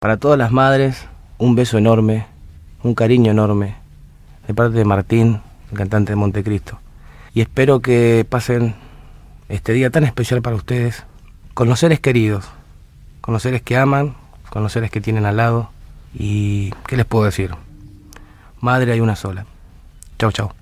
Para todas las madres, un beso enorme, un cariño enorme, de parte de Martín, el cantante de Montecristo. Y espero que pasen este día tan especial para ustedes, con los seres queridos, con los seres que aman, con los seres que tienen al lado. Y, ¿qué les puedo decir? Madre hay una sola. Chau, chau.